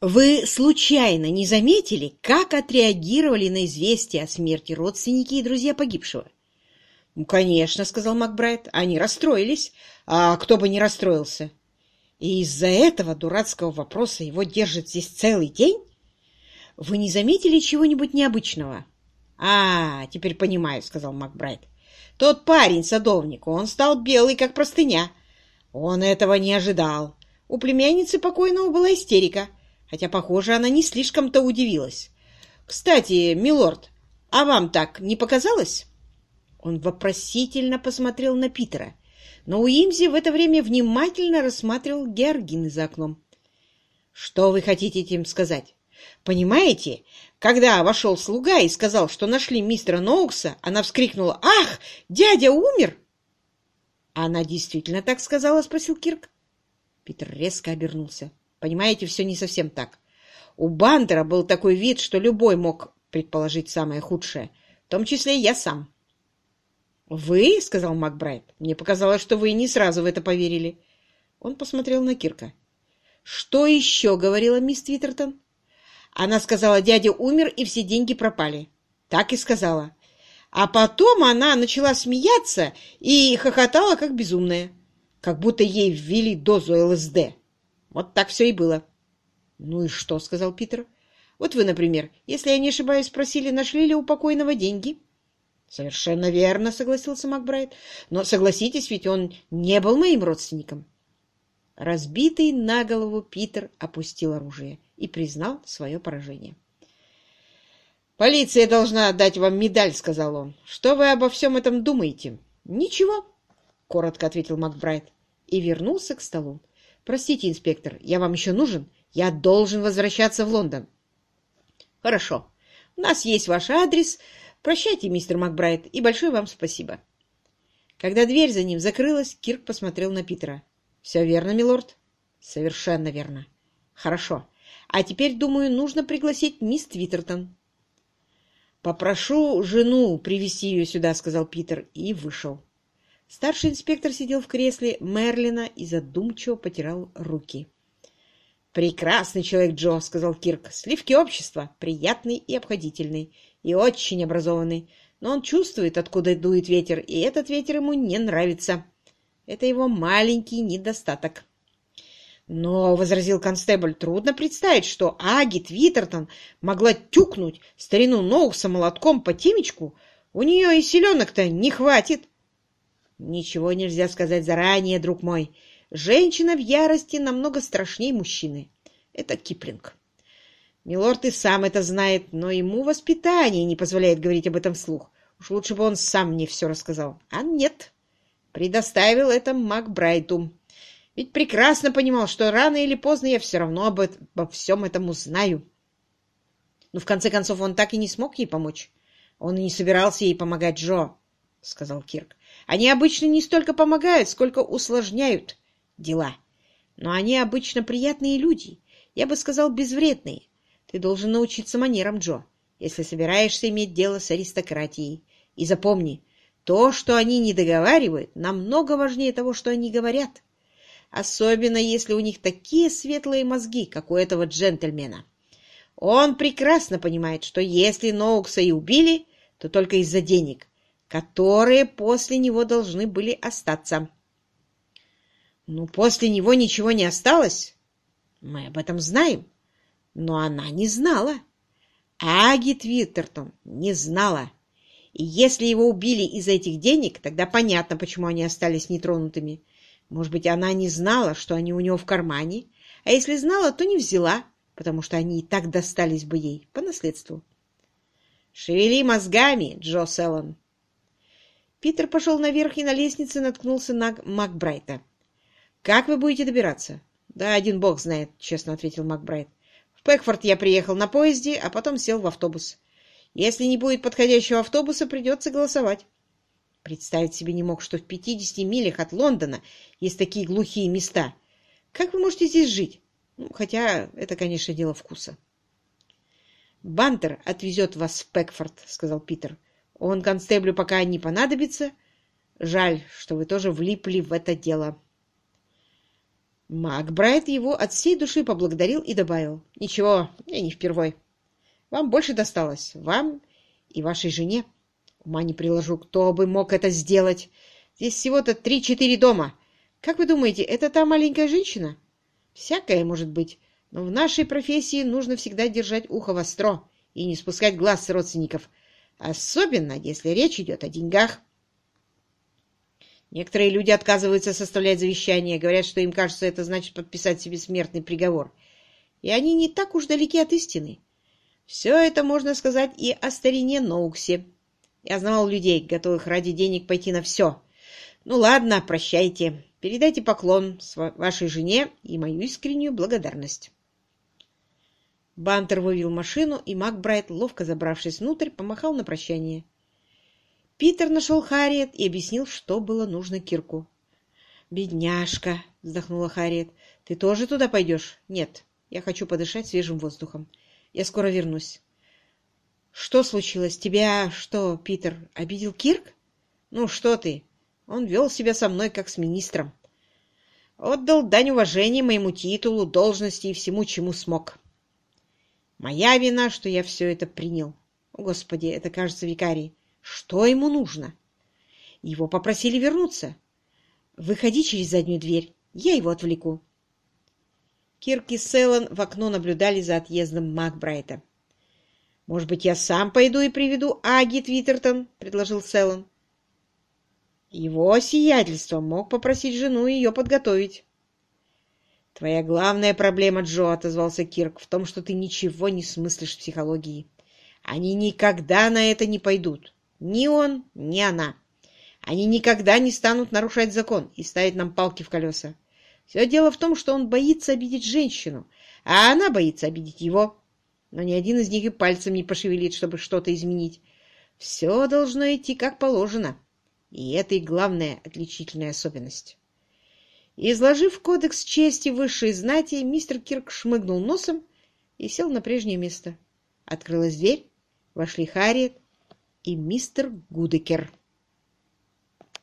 Вы случайно не заметили, как отреагировали на известие о смерти родственники и друзья погибшего? «Ну, конечно», — сказал Макбрайт, — «они расстроились. А кто бы не расстроился? И из-за этого дурацкого вопроса его держат здесь целый день? Вы не заметили чего-нибудь необычного?» «А, теперь понимаю», — сказал Макбрайт. «Тот парень, садовник, он стал белый, как простыня. Он этого не ожидал. У племянницы покойного была истерика, хотя, похоже, она не слишком-то удивилась. Кстати, милорд, а вам так не показалось?» Он вопросительно посмотрел на Питера, но Уимзи в это время внимательно рассматривал Георгины за окном. «Что вы хотите этим сказать? Понимаете, когда вошел слуга и сказал, что нашли мистера Ноукса, она вскрикнула «Ах, дядя умер!» «Она действительно так сказала?» — спросил Кирк. Питер резко обернулся. «Понимаете, все не совсем так. У Бандера был такой вид, что любой мог предположить самое худшее, в том числе и я сам». «Вы?» — сказал Макбрайт. «Мне показалось, что вы не сразу в это поверили». Он посмотрел на Кирка. «Что еще?» — говорила мисс Твиттертон. Она сказала, дядя умер, и все деньги пропали. Так и сказала. А потом она начала смеяться и хохотала, как безумная. Как будто ей ввели дозу ЛСД. Вот так все и было. «Ну и что?» — сказал Питер. «Вот вы, например, если я не ошибаюсь, спросили, нашли ли у покойного деньги?» «Совершенно верно», — согласился Макбрайт. «Но согласитесь, ведь он не был моим родственником». Разбитый на голову Питер опустил оружие и признал свое поражение. «Полиция должна дать вам медаль», — сказал он. «Что вы обо всем этом думаете?» «Ничего», — коротко ответил Макбрайт и вернулся к столу. «Простите, инспектор, я вам еще нужен? Я должен возвращаться в Лондон». «Хорошо. У нас есть ваш адрес, Прощайте, мистер Макбрайт, и большое вам спасибо. Когда дверь за ним закрылась, Кирк посмотрел на Питера. «Все верно, милорд?» «Совершенно верно. Хорошо. А теперь, думаю, нужно пригласить мисс Твиттертон». «Попрошу жену привести ее сюда», — сказал Питер, и вышел. Старший инспектор сидел в кресле Мерлина и задумчиво потирал руки. «Прекрасный человек Джо», — сказал Кирк. «Сливки общества, приятный и обходительный и очень образованный, но он чувствует, откуда дует ветер, и этот ветер ему не нравится. Это его маленький недостаток. Но, — возразил констебль, — трудно представить, что Аги Твиттертон могла тюкнуть старину Ноукса молотком по темечку. У нее и селенок-то не хватит. Ничего нельзя сказать заранее, друг мой. Женщина в ярости намного страшнее мужчины. Это Киплинг. Милорд и сам это знает, но ему воспитание не позволяет говорить об этом вслух. Уж лучше бы он сам мне все рассказал. А нет, предоставил это Макбрайту. Ведь прекрасно понимал, что рано или поздно я все равно об, обо всем этом узнаю. Но в конце концов он так и не смог ей помочь. Он и не собирался ей помогать Джо, — сказал Кирк. Они обычно не столько помогают, сколько усложняют дела. Но они обычно приятные люди, я бы сказал, безвредные. Ты должен научиться манерам, Джо, если собираешься иметь дело с аристократией. И запомни, то, что они не договаривают, намного важнее того, что они говорят. Особенно, если у них такие светлые мозги, как у этого джентльмена. Он прекрасно понимает, что если Ноукса и убили, то только из-за денег, которые после него должны были остаться. Ну, после него ничего не осталось. Мы об этом знаем. Но она не знала. Аги Твиттертон не знала. И если его убили из-за этих денег, тогда понятно, почему они остались нетронутыми. Может быть, она не знала, что они у него в кармане, а если знала, то не взяла, потому что они и так достались бы ей по наследству. «Шевели мозгами, Джо Селлон!» Питер пошел наверх и на лестнице наткнулся на Макбрайта. «Как вы будете добираться?» «Да, один бог знает», — честно ответил Макбрайт. В Пэкфорд я приехал на поезде, а потом сел в автобус. Если не будет подходящего автобуса, придется голосовать. Представить себе не мог, что в 50 милях от Лондона есть такие глухие места. Как вы можете здесь жить? Ну, хотя это, конечно, дело вкуса. «Бантер отвезет вас в Пэкфорд», — сказал Питер. «Он констеблю пока не понадобится. Жаль, что вы тоже влипли в это дело». Макбрайт его от всей души поблагодарил и добавил. «Ничего, я не впервой. Вам больше досталось. Вам и вашей жене. Ума не приложу, кто бы мог это сделать. Здесь всего-то три-четыре дома. Как вы думаете, это та маленькая женщина? Всякое может быть. Но в нашей профессии нужно всегда держать ухо востро и не спускать глаз с родственников. Особенно, если речь идет о деньгах. Некоторые люди отказываются составлять завещание, говорят, что им кажется, это значит подписать себе смертный приговор. И они не так уж далеки от истины. Все это можно сказать и о старине Ноуксе. Я знал людей, готовых ради денег пойти на все. Ну ладно, прощайте. Передайте поклон вашей жене и мою искреннюю благодарность. Бантер вывел машину, и Макбрайт, ловко забравшись внутрь, помахал на прощание. Питер нашел Харриет и объяснил, что было нужно Кирку. «Бедняжка!» — вздохнула Харриет. «Ты тоже туда пойдешь?» «Нет, я хочу подышать свежим воздухом. Я скоро вернусь». «Что случилось? Тебя что, Питер, обидел Кирк?» «Ну что ты? Он вел себя со мной, как с министром. Отдал дань уважения моему титулу, должности и всему, чему смог. Моя вина, что я все это принял. О, Господи, это, кажется, викарий. Что ему нужно? Его попросили вернуться. Выходи через заднюю дверь, я его отвлеку. Кирк и Селлен в окно наблюдали за отъездом Макбрайта. «Может быть, я сам пойду и приведу Аги Твиттертон?» — предложил Селлен. Его сиятельство мог попросить жену ее подготовить. «Твоя главная проблема, Джо», — отозвался Кирк, — «в том, что ты ничего не смыслишь в психологии. Они никогда на это не пойдут. Ни он, ни она. Они никогда не станут нарушать закон и ставить нам палки в колеса. Все дело в том, что он боится обидеть женщину, а она боится обидеть его. Но ни один из них и пальцем не пошевелит, чтобы что-то изменить. Все должно идти как положено. И это и главная отличительная особенность. Изложив кодекс чести высшей знати, мистер Кирк шмыгнул носом и сел на прежнее место. Открылась дверь, вошли Харриет и мистер Гудекер.